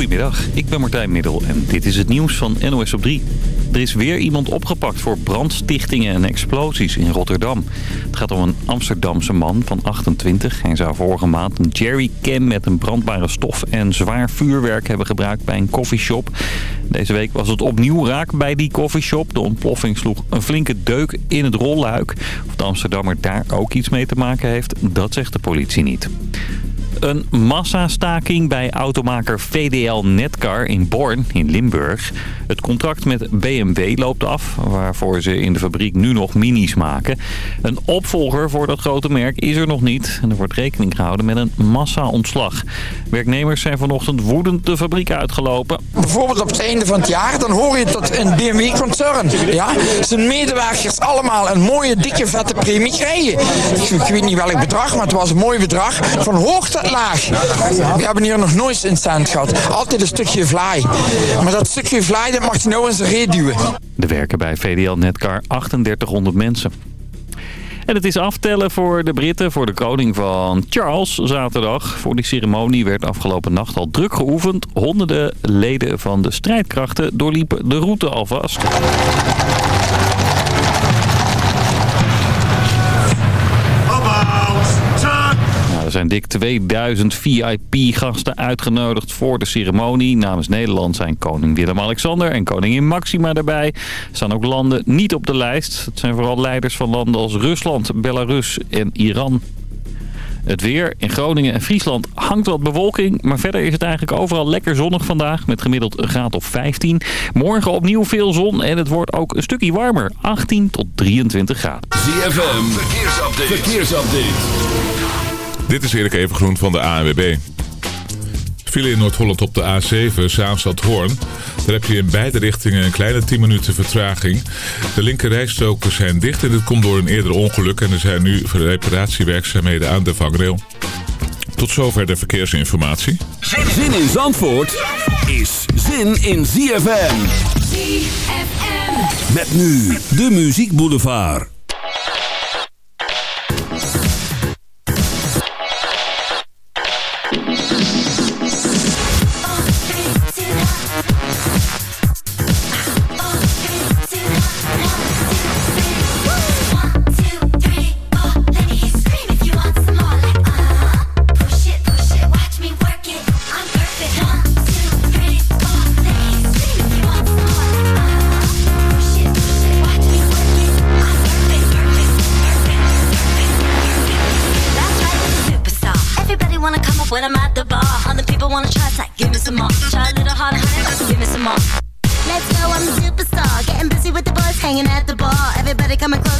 Goedemiddag, ik ben Martijn Middel en dit is het nieuws van NOS op 3. Er is weer iemand opgepakt voor brandstichtingen en explosies in Rotterdam. Het gaat om een Amsterdamse man van 28. Hij zou vorige maand een jerrycan met een brandbare stof en zwaar vuurwerk hebben gebruikt bij een koffieshop. Deze week was het opnieuw raak bij die koffieshop. De ontploffing sloeg een flinke deuk in het rolluik. Of de Amsterdammer daar ook iets mee te maken heeft, dat zegt de politie niet. Een massastaking bij automaker VDL Netcar in Born in Limburg. Het contract met BMW loopt af, waarvoor ze in de fabriek nu nog minis maken. Een opvolger voor dat grote merk is er nog niet. En er wordt rekening gehouden met een massa-ontslag. Werknemers zijn vanochtend woedend de fabriek uitgelopen. Bijvoorbeeld op het einde van het jaar, dan hoor je tot een BMW-concern. Ja, zijn medewerkers allemaal een mooie, dikke, vette premie krijgen. Ik, weet niet welk bedrag, maar het was een mooi bedrag. Van hoog tot We hebben hier nog nooit een cent gehad. Altijd een stukje vlaai. Maar dat stukje vlaai, dat mag hij nou zijn reet duwen. Er werken bij VDL Netcar 3800 mensen. En het is aftellen voor de Britten, voor de koning van Charles zaterdag. Voor die ceremonie werd afgelopen nacht al druk geoefend. Honderden leden van de strijdkrachten doorliepen de route alvast. Er zijn dik 2000 VIP-gasten uitgenodigd voor de ceremonie. Namens Nederland zijn koning Willem-Alexander en koningin Maxima erbij. Er staan ook landen niet op de lijst. Het zijn vooral leiders van landen als Rusland, Belarus en Iran. Het weer in Groningen en Friesland hangt wat bewolking. Maar verder is het eigenlijk overal lekker zonnig vandaag. Met gemiddeld een graad of 15. Morgen opnieuw veel zon en het wordt ook een stukje warmer. 18 tot 23 graden. ZFM, verkeersupdate. verkeersupdate. Dit is Erik Evengroen van de ANWB. File in Noord-Holland op de A7, Zaanstad-Hoorn. Daar heb je in beide richtingen een kleine 10 minuten vertraging. De linker rijstroken zijn dicht en dit komt door een eerder ongeluk. En er zijn nu reparatiewerkzaamheden aan de vangrail. Tot zover de verkeersinformatie. Zin in Zandvoort is zin in ZFM. ZFM. Met nu de Muziek Boulevard.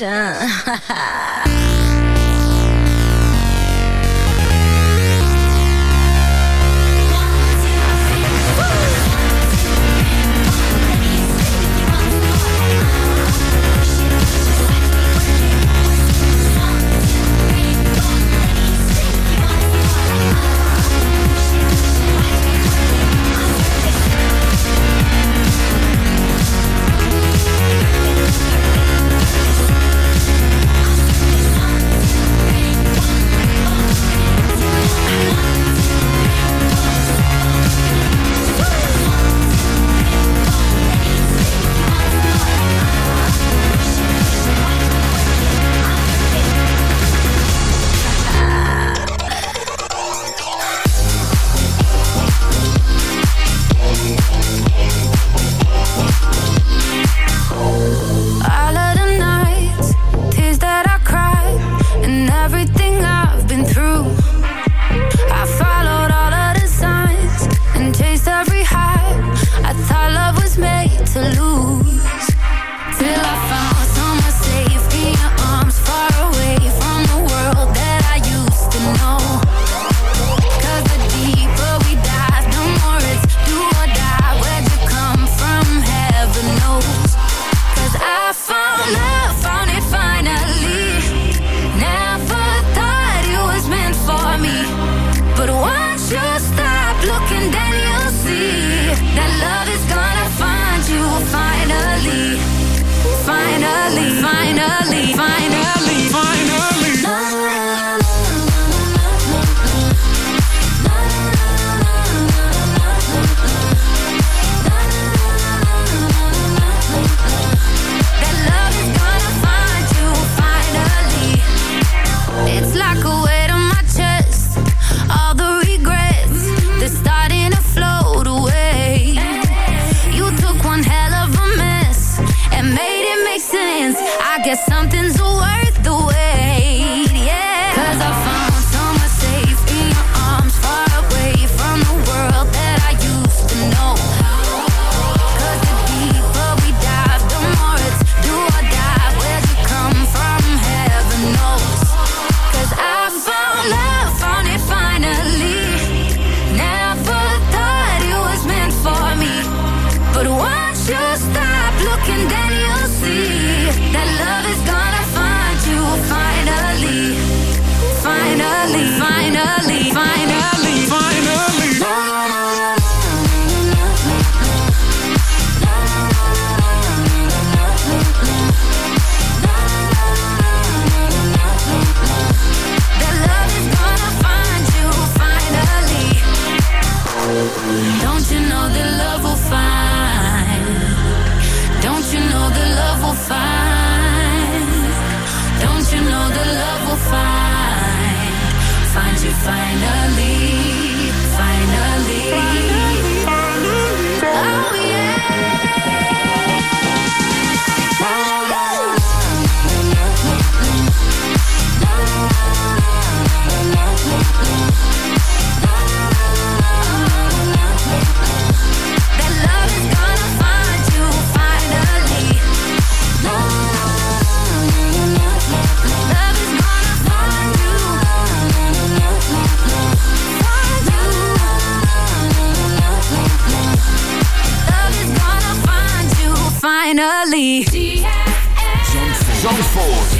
真哈哈 To finally Valley. Zandvoort.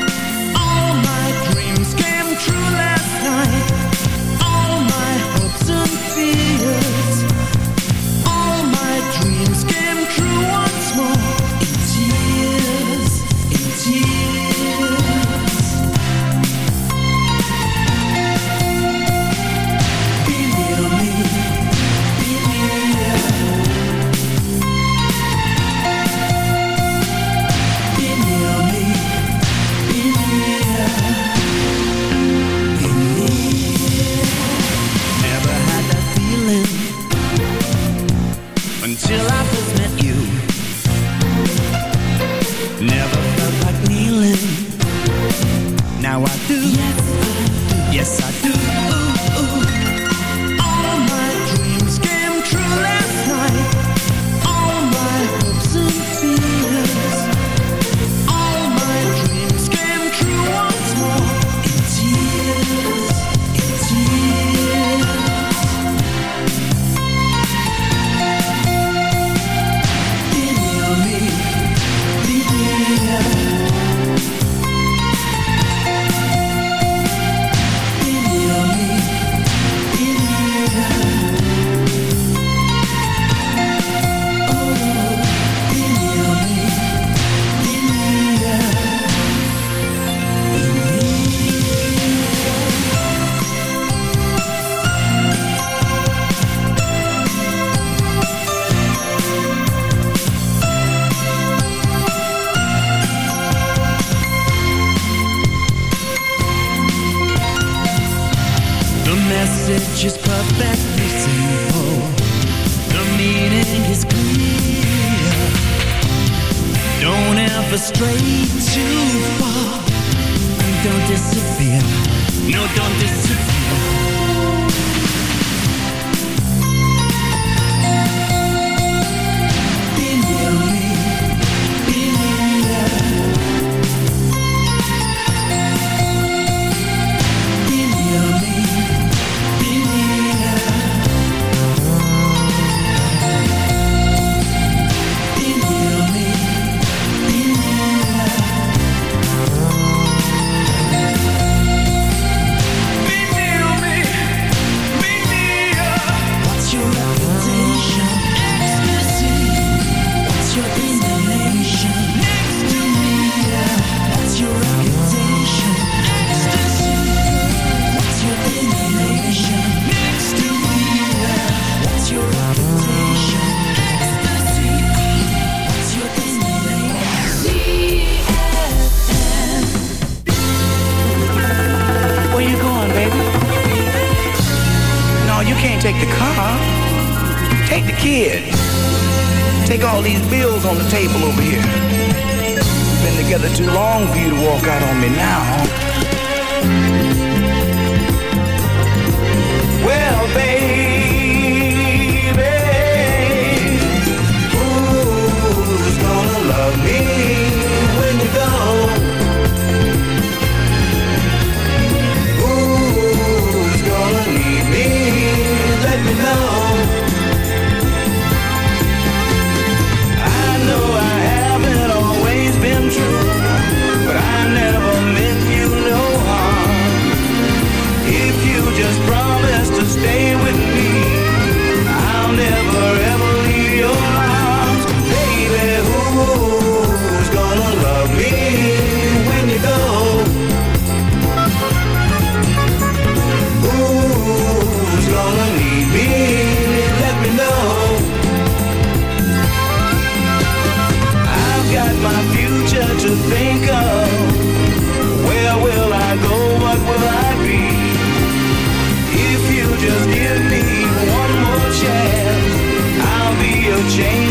true last night. uh-huh. Take the kids. Take all these bills on the table over here. Been together too long for you to walk out on me now. change.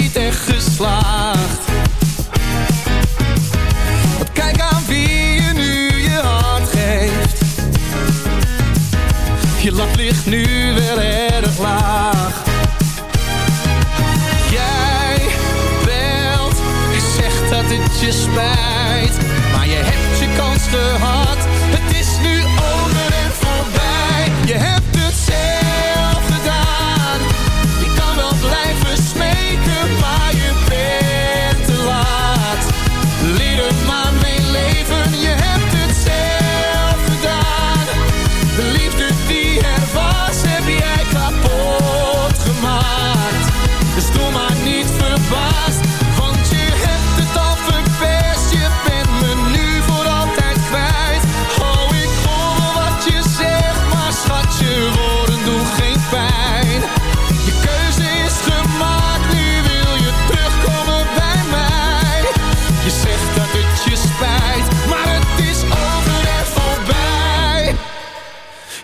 Maar je hebt je kans te hard.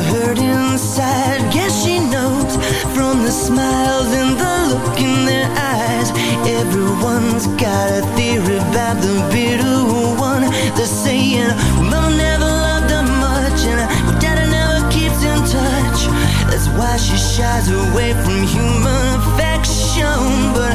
hurt inside. Guess she knows from the smiles and the look in their eyes. Everyone's got a theory about the bitter one. They're saying, mom never loved her much, and Daddy never keeps in touch. That's why she shies away from human affection. But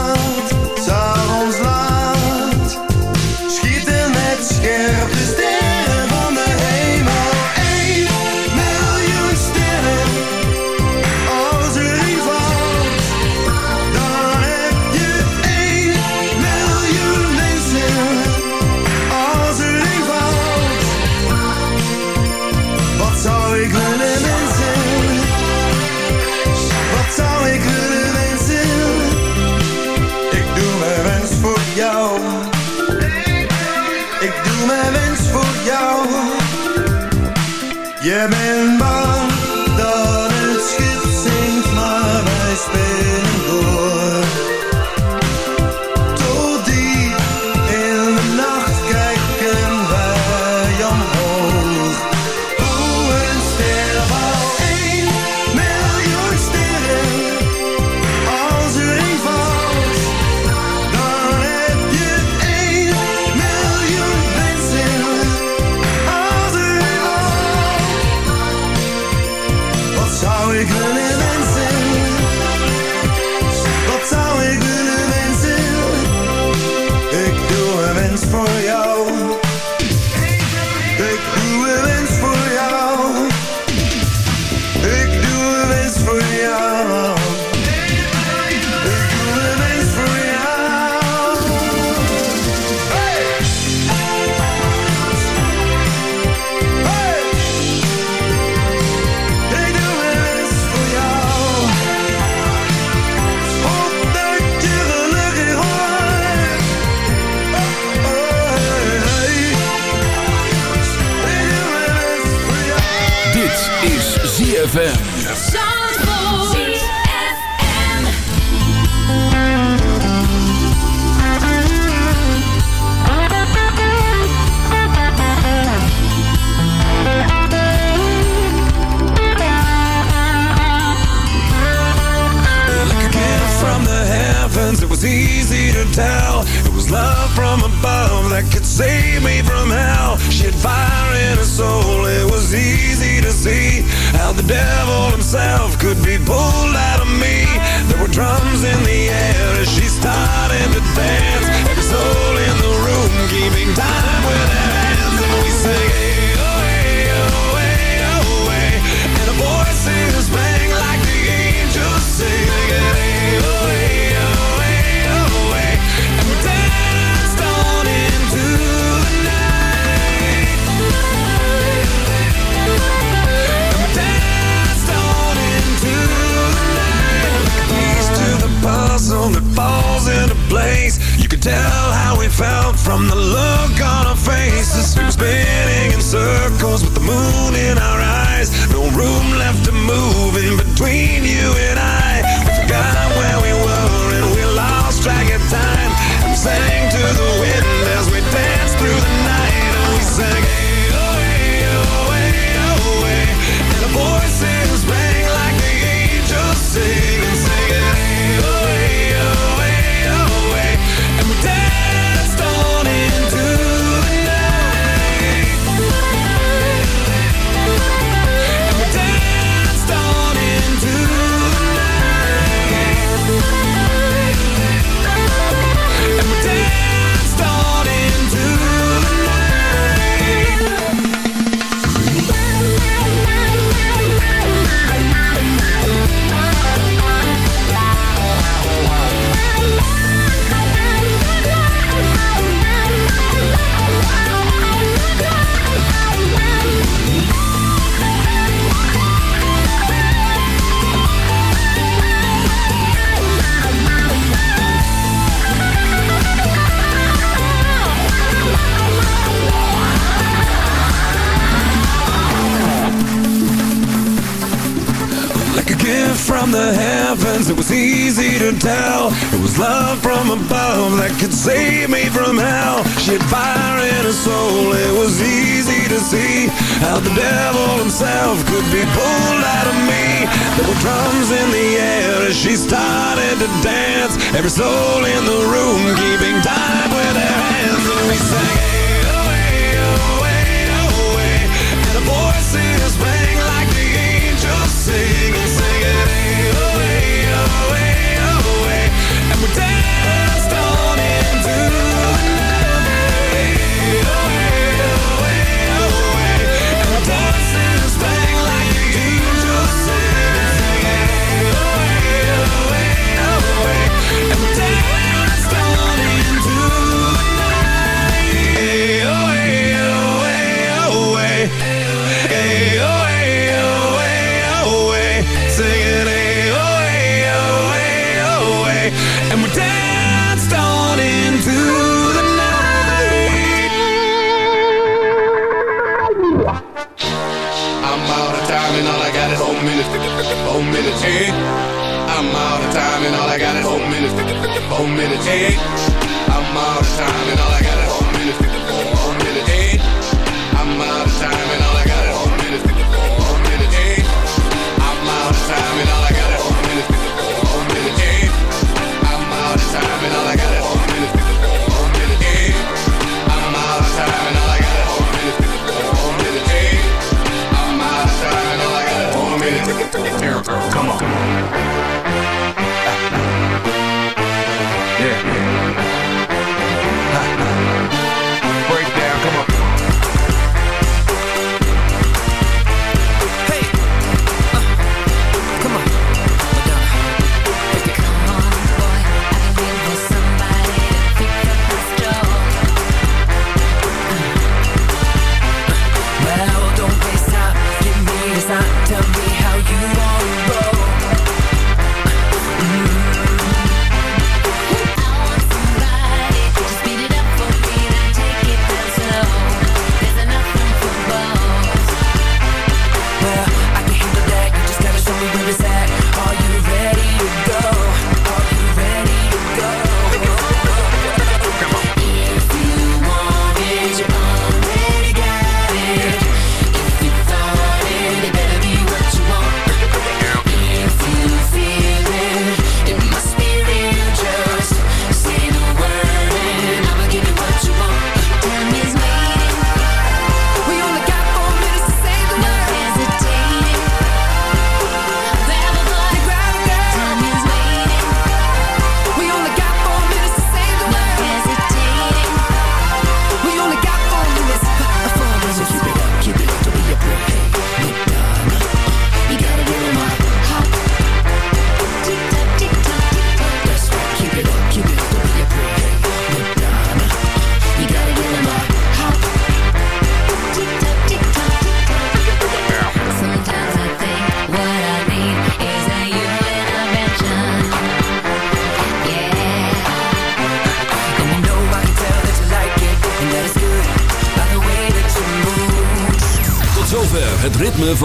see how the devil himself could be pulled out of me. There were drums in the air as she started to dance. Every soul in the room keeping time with their hands, and we sang. I'm out of time and all I got is four minutes. Four minutes. I'm out of time and all